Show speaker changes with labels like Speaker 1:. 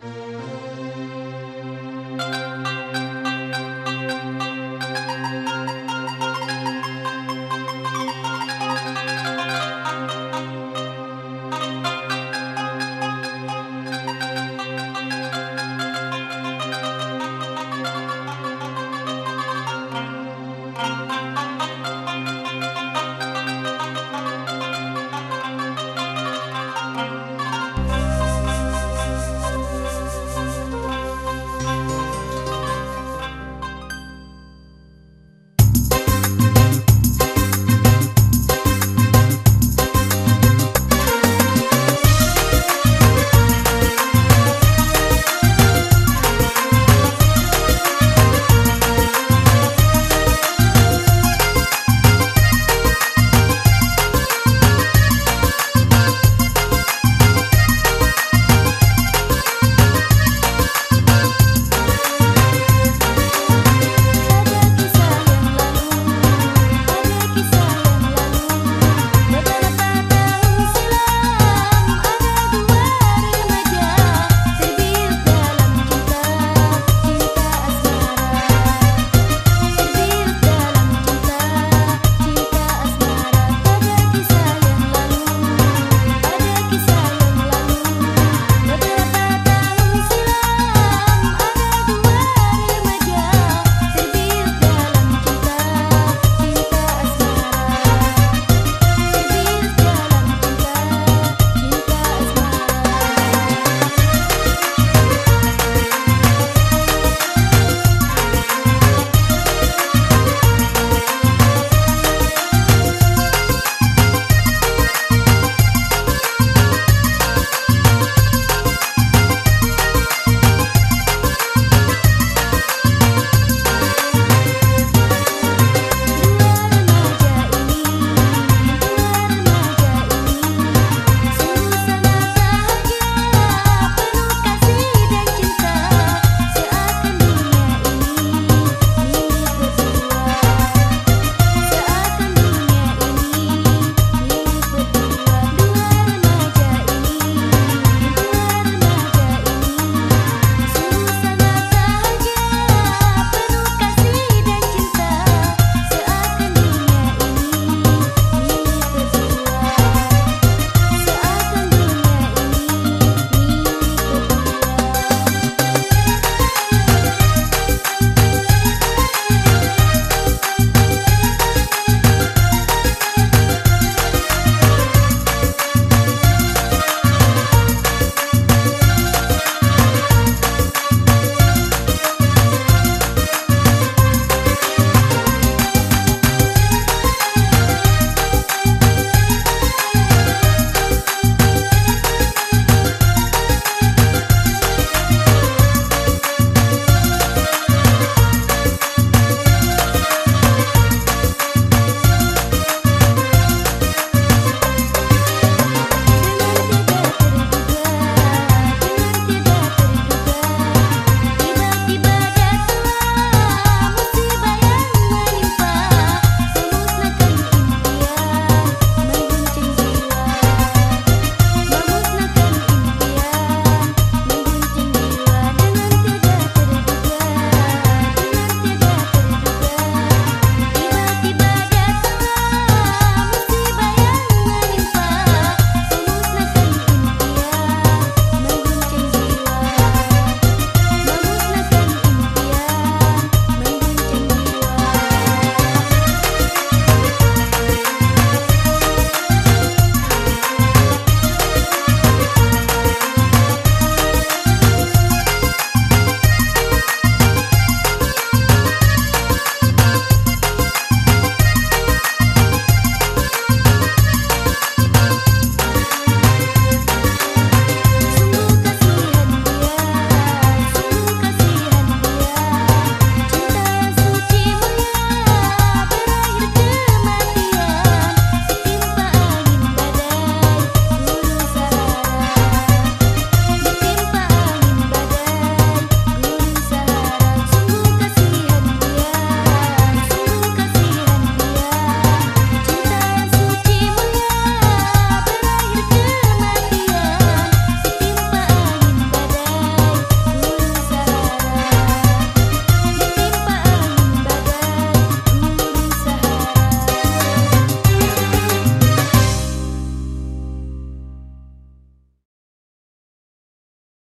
Speaker 1: Música